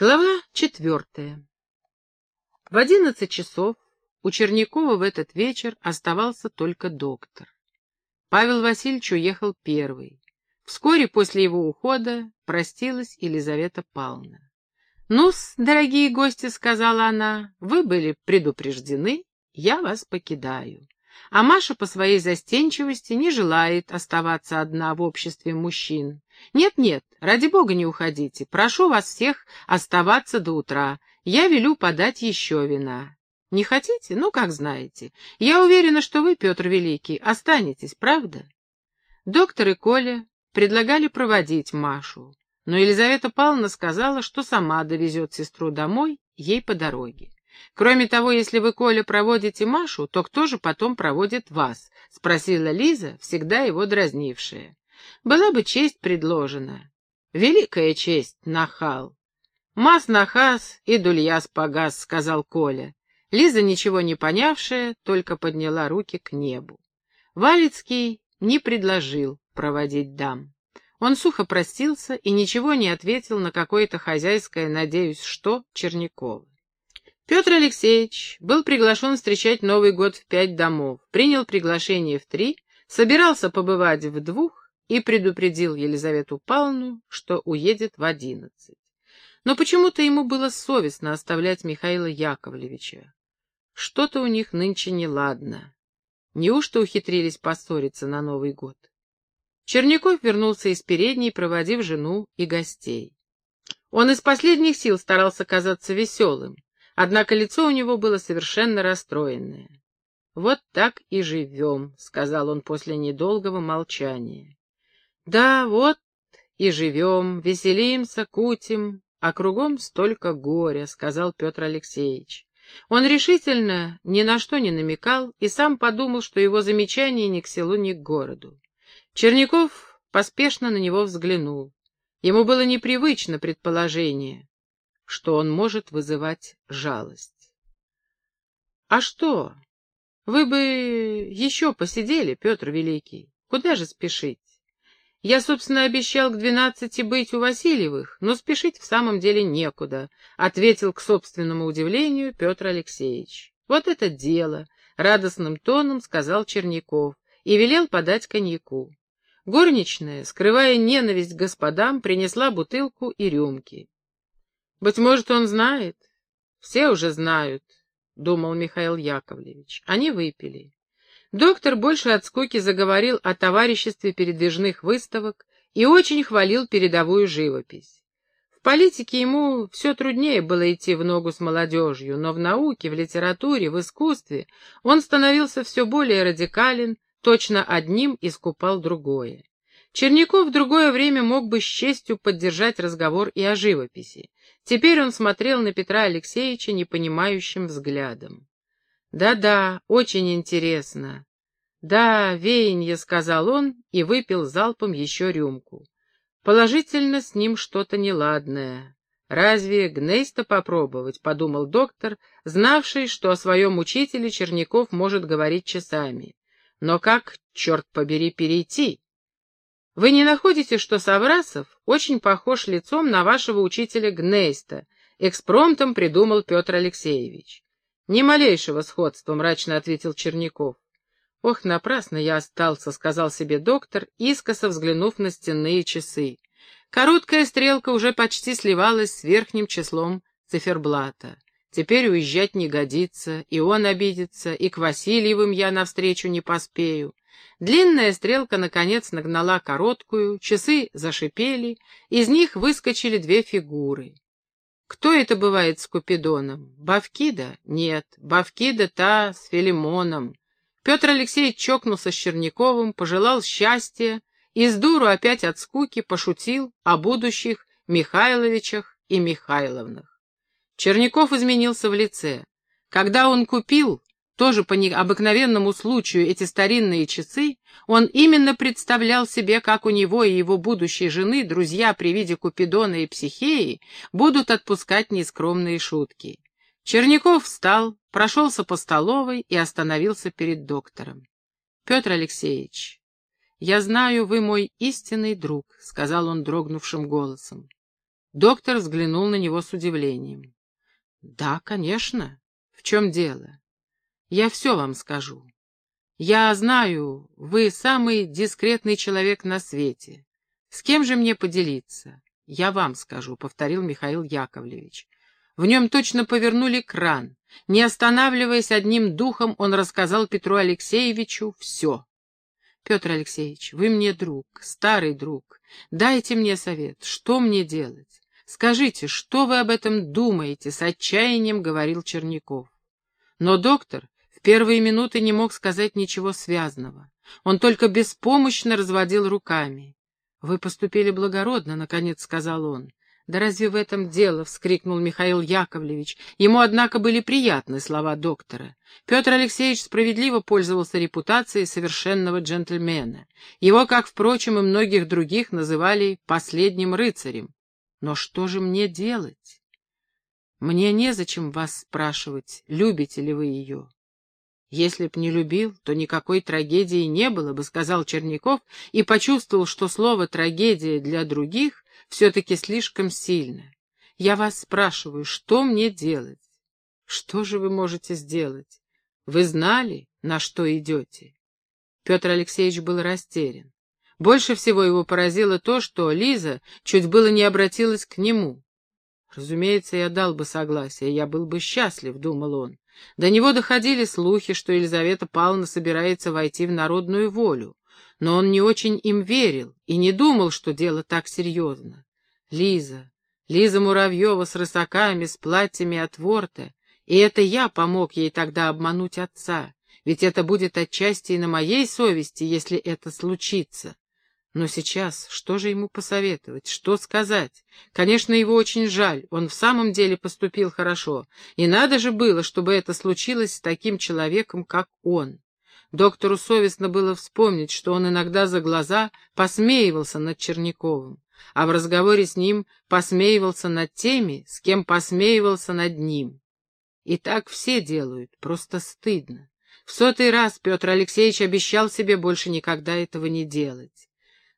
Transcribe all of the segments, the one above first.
Глава четвертая. В одиннадцать часов у Чернякова в этот вечер оставался только доктор. Павел Васильевич уехал первый. Вскоре после его ухода простилась Елизавета Павловна. «Ну-с, дорогие гости», — сказала она, — «вы были предупреждены, я вас покидаю». А Маша по своей застенчивости не желает оставаться одна в обществе мужчин. «Нет-нет, ради бога не уходите. Прошу вас всех оставаться до утра. Я велю подать еще вина». «Не хотите? Ну, как знаете. Я уверена, что вы, Петр Великий, останетесь, правда?» Доктор и Коля предлагали проводить Машу, но Елизавета Павловна сказала, что сама довезет сестру домой, ей по дороге. «Кроме того, если вы, Коля, проводите Машу, то кто же потом проводит вас?» — спросила Лиза, всегда его дразнившая. Была бы честь предложена. Великая честь, нахал. Мас нахас и дульяс погас, сказал Коля. Лиза, ничего не понявшая, только подняла руки к небу. Валицкий не предложил проводить дам. Он сухо простился и ничего не ответил на какое-то хозяйское, надеюсь, что, Чернякова. Петр Алексеевич был приглашен встречать Новый год в пять домов, принял приглашение в три, собирался побывать в двух, и предупредил Елизавету Павловну, что уедет в одиннадцать. Но почему-то ему было совестно оставлять Михаила Яковлевича. Что-то у них нынче неладно. Неужто ухитрились поссориться на Новый год? Черняков вернулся из передней, проводив жену и гостей. Он из последних сил старался казаться веселым, однако лицо у него было совершенно расстроенное. «Вот так и живем», — сказал он после недолгого молчания. Да, вот и живем, веселимся, кутим, а кругом столько горя, — сказал Петр Алексеевич. Он решительно ни на что не намекал и сам подумал, что его замечание ни к селу, ни к городу. Черняков поспешно на него взглянул. Ему было непривычно предположение, что он может вызывать жалость. — А что? Вы бы еще посидели, Петр Великий. Куда же спешить? Я, собственно, обещал к двенадцати быть у Васильевых, но спешить в самом деле некуда, — ответил к собственному удивлению Петр Алексеевич. Вот это дело, — радостным тоном сказал Черняков и велел подать коньяку. Горничная, скрывая ненависть к господам, принесла бутылку и рюмки. «Быть может, он знает?» «Все уже знают», — думал Михаил Яковлевич. Они выпили. Доктор больше от скуки заговорил о товариществе передвижных выставок и очень хвалил передовую живопись. В политике ему все труднее было идти в ногу с молодежью, но в науке, в литературе, в искусстве он становился все более радикален, точно одним искупал другое. Черняков в другое время мог бы с честью поддержать разговор и о живописи. Теперь он смотрел на Петра Алексеевича непонимающим взглядом. «Да-да, очень интересно». «Да, веянье», — сказал он и выпил залпом еще рюмку. «Положительно с ним что-то неладное. Разве Гнейста попробовать?» — подумал доктор, знавший, что о своем учителе Черняков может говорить часами. «Но как, черт побери, перейти?» «Вы не находите, что Саврасов очень похож лицом на вашего учителя Гнейста?» — экспромтом придумал Петр Алексеевич. «Ни малейшего сходства», — мрачно ответил Черняков. «Ох, напрасно я остался», — сказал себе доктор, искоса взглянув на стенные часы. Короткая стрелка уже почти сливалась с верхним числом циферблата. Теперь уезжать не годится, и он обидится, и к Васильевым я навстречу не поспею. Длинная стрелка, наконец, нагнала короткую, часы зашипели, из них выскочили две фигуры. Кто это бывает с Купидоном? Бавкида? Нет, Бавкида та с Филимоном. Петр Алексеевич чокнулся с Черняковым, пожелал счастья и с дуру опять от скуки пошутил о будущих Михайловичах и Михайловнах. Черняков изменился в лице. Когда он купил тоже по необыкновенному случаю эти старинные часы, он именно представлял себе, как у него и его будущей жены друзья при виде Купидона и Психеи будут отпускать нескромные шутки. Черняков встал, прошелся по столовой и остановился перед доктором. — Петр Алексеевич, я знаю, вы мой истинный друг, — сказал он дрогнувшим голосом. Доктор взглянул на него с удивлением. «Да, конечно. В чем дело? Я все вам скажу. Я знаю, вы самый дискретный человек на свете. С кем же мне поделиться? Я вам скажу», — повторил Михаил Яковлевич. В нем точно повернули кран. Не останавливаясь одним духом, он рассказал Петру Алексеевичу все. «Петр Алексеевич, вы мне друг, старый друг. Дайте мне совет, что мне делать? Скажите, что вы об этом думаете?» — с отчаянием говорил Черняков. Но доктор первые минуты не мог сказать ничего связанного. Он только беспомощно разводил руками. «Вы поступили благородно», — наконец сказал он. «Да разве в этом дело?» — вскрикнул Михаил Яковлевич. Ему, однако, были приятны слова доктора. Петр Алексеевич справедливо пользовался репутацией совершенного джентльмена. Его, как, впрочем, и многих других, называли «последним рыцарем». Но что же мне делать? Мне незачем вас спрашивать, любите ли вы ее. Если б не любил, то никакой трагедии не было бы, сказал Черняков и почувствовал, что слово «трагедия» для других все-таки слишком сильно. Я вас спрашиваю, что мне делать? Что же вы можете сделать? Вы знали, на что идете? Петр Алексеевич был растерян. Больше всего его поразило то, что Лиза чуть было не обратилась к нему. Разумеется, я дал бы согласие, я был бы счастлив, думал он. До него доходили слухи, что Елизавета Павловна собирается войти в народную волю но он не очень им верил и не думал, что дело так серьезно. Лиза, Лиза Муравьева с рысаками, с платьями от ворта, и это я помог ей тогда обмануть отца, ведь это будет отчасти и на моей совести, если это случится. Но сейчас что же ему посоветовать, что сказать? Конечно, его очень жаль, он в самом деле поступил хорошо, и надо же было, чтобы это случилось с таким человеком, как он. Доктору совестно было вспомнить, что он иногда за глаза посмеивался над Черняковым, а в разговоре с ним посмеивался над теми, с кем посмеивался над ним. И так все делают, просто стыдно. В сотый раз Петр Алексеевич обещал себе больше никогда этого не делать.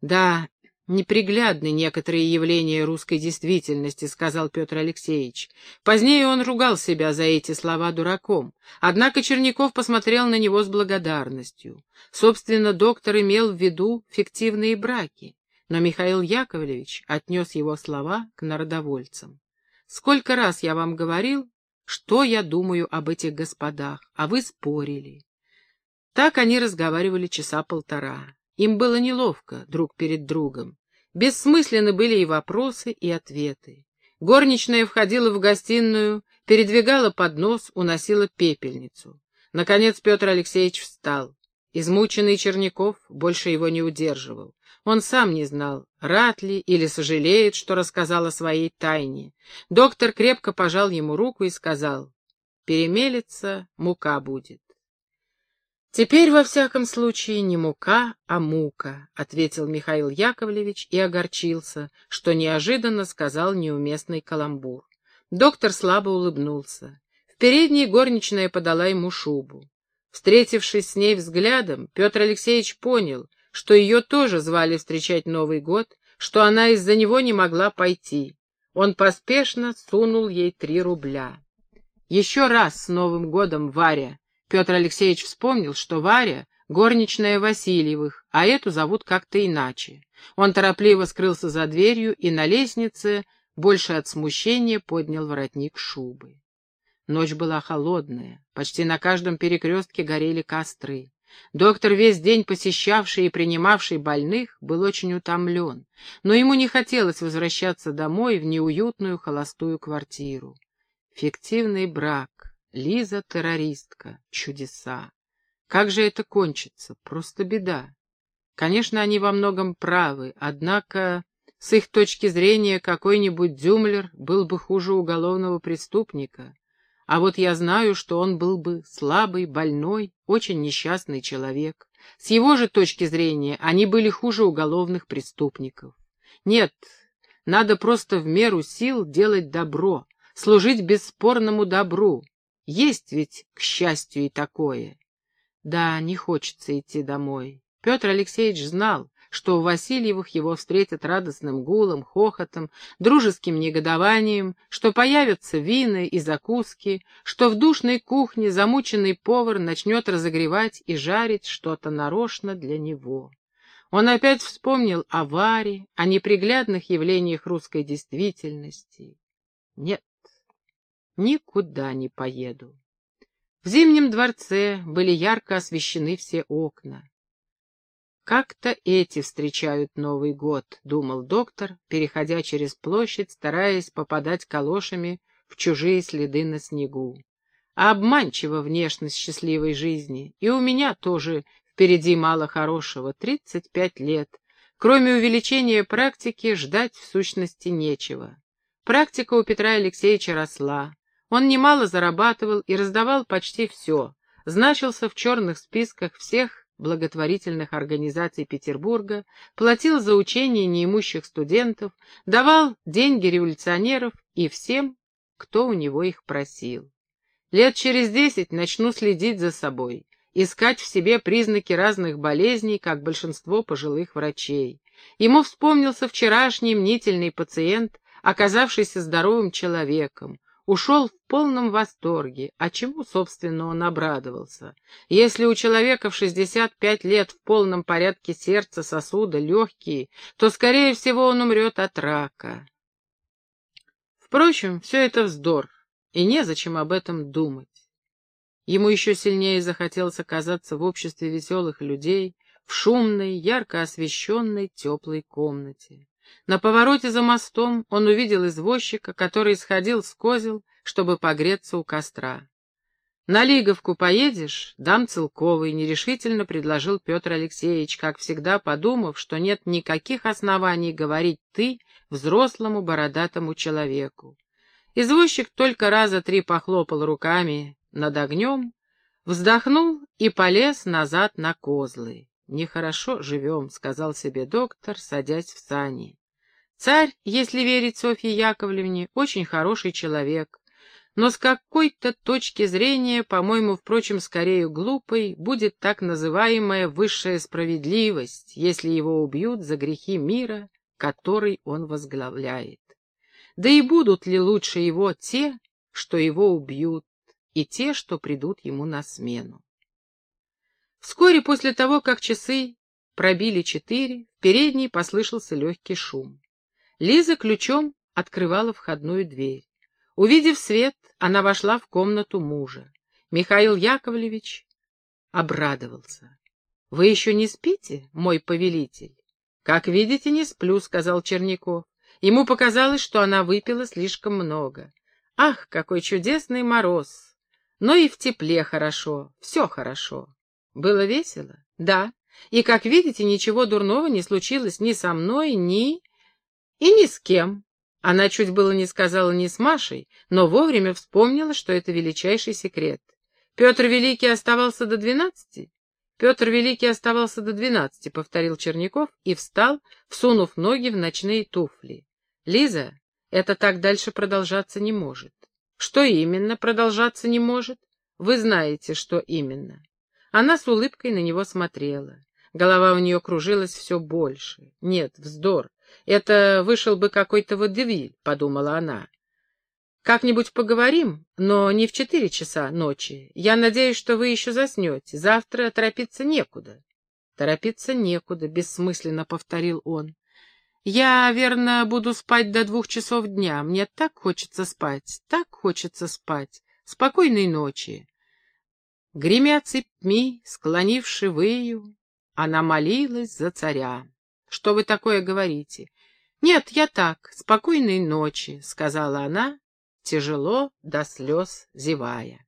Да, неприглядны некоторые явления русской действительности, сказал Петр Алексеевич. Позднее он ругал себя за эти слова дураком. Однако Черняков посмотрел на него с благодарностью. Собственно, доктор имел в виду фиктивные браки, но Михаил Яковлевич отнес его слова к народовольцам. «Сколько раз я вам говорил, что я думаю об этих господах, а вы спорили». Так они разговаривали часа полтора. Им было неловко друг перед другом. Бессмысленны были и вопросы, и ответы. Горничная входила в гостиную, передвигала поднос, уносила пепельницу. Наконец Петр Алексеевич встал. Измученный Черняков больше его не удерживал. Он сам не знал, рад ли или сожалеет, что рассказал о своей тайне. Доктор крепко пожал ему руку и сказал, «Перемелется, мука будет». «Теперь, во всяком случае, не мука, а мука», — ответил Михаил Яковлевич и огорчился, что неожиданно сказал неуместный каламбур. Доктор слабо улыбнулся. В передней горничная подала ему шубу. Встретившись с ней взглядом, Петр Алексеевич понял, что ее тоже звали встречать Новый год, что она из-за него не могла пойти. Он поспешно сунул ей три рубля. «Еще раз с Новым годом, Варя!» Петр Алексеевич вспомнил, что Варя — горничная Васильевых, а эту зовут как-то иначе. Он торопливо скрылся за дверью и на лестнице, больше от смущения, поднял воротник шубы. Ночь была холодная, почти на каждом перекрестке горели костры. Доктор, весь день посещавший и принимавший больных, был очень утомлен, но ему не хотелось возвращаться домой в неуютную холостую квартиру. Фиктивный брак, Лиза — террористка. Чудеса. Как же это кончится? Просто беда. Конечно, они во многом правы, однако с их точки зрения какой-нибудь Дюмлер был бы хуже уголовного преступника. А вот я знаю, что он был бы слабый, больной, очень несчастный человек. С его же точки зрения они были хуже уголовных преступников. Нет, надо просто в меру сил делать добро, служить бесспорному добру, есть ведь, к счастью, и такое. Да, не хочется идти домой. Петр Алексеевич знал, что у Васильевых его встретят радостным гулом, хохотом, дружеским негодованием, что появятся вина и закуски, что в душной кухне замученный повар начнет разогревать и жарить что-то нарочно для него. Он опять вспомнил о Варе, о неприглядных явлениях русской действительности. Нет, никуда не поеду. В Зимнем дворце были ярко освещены все окна. «Как-то эти встречают Новый год», — думал доктор, переходя через площадь, стараясь попадать калошами в чужие следы на снегу. А обманчива внешность счастливой жизни, и у меня тоже впереди мало хорошего, тридцать пять лет. Кроме увеличения практики, ждать в сущности нечего. Практика у Петра Алексеевича росла. Он немало зарабатывал и раздавал почти все. Значился в черных списках всех благотворительных организаций Петербурга, платил за учение неимущих студентов, давал деньги революционеров и всем, кто у него их просил. Лет через десять начну следить за собой, искать в себе признаки разных болезней, как большинство пожилых врачей. Ему вспомнился вчерашний мнительный пациент, оказавшийся здоровым человеком, ушел в полном восторге, а чему, собственно, он обрадовался. Если у человека в 65 лет в полном порядке сердца, сосуда, легкие, то, скорее всего, он умрет от рака. Впрочем, все это вздор, и незачем об этом думать. Ему еще сильнее захотелось оказаться в обществе веселых людей, в шумной, ярко освещенной, теплой комнате. На повороте за мостом он увидел извозчика, который сходил с козел, чтобы погреться у костра. «На Лиговку поедешь? Дам целковый», — нерешительно предложил Петр Алексеевич, как всегда подумав, что нет никаких оснований говорить «ты» взрослому бородатому человеку. Извозчик только раза три похлопал руками над огнем, вздохнул и полез назад на козлы. «Нехорошо живем», — сказал себе доктор, садясь в сани. Царь, если верить Софье Яковлевне, очень хороший человек, но с какой-то точки зрения, по-моему, впрочем, скорее глупой, будет так называемая высшая справедливость, если его убьют за грехи мира, который он возглавляет. Да и будут ли лучше его те, что его убьют, и те, что придут ему на смену? Вскоре после того, как часы пробили четыре, в передней послышался легкий шум. Лиза ключом открывала входную дверь. Увидев свет, она вошла в комнату мужа. Михаил Яковлевич обрадовался. — Вы еще не спите, мой повелитель? — Как видите, не сплю, — сказал Черняков. Ему показалось, что она выпила слишком много. Ах, какой чудесный мороз! Но и в тепле хорошо, все хорошо. Было весело? Да. И, как видите, ничего дурного не случилось ни со мной, ни... И ни с кем. Она чуть было не сказала ни с Машей, но вовремя вспомнила, что это величайший секрет. Петр Великий оставался до двенадцати? Петр Великий оставался до двенадцати, повторил Черняков и встал, всунув ноги в ночные туфли. Лиза, это так дальше продолжаться не может. Что именно продолжаться не может? Вы знаете, что именно. Она с улыбкой на него смотрела. Голова у нее кружилась все больше. Нет, вздор. Это вышел бы какой-то водевиль, — подумала она. Как-нибудь поговорим, но не в четыре часа ночи. Я надеюсь, что вы еще заснете. Завтра торопиться некуда. Торопиться некуда, — бессмысленно повторил он. Я, верно, буду спать до двух часов дня. Мне так хочется спать, так хочется спать. Спокойной ночи. Гремя цепьми, склонивши выю, она молилась за царя. Что вы такое говорите? Нет, я так, спокойной ночи, сказала она, тяжело до слез зевая.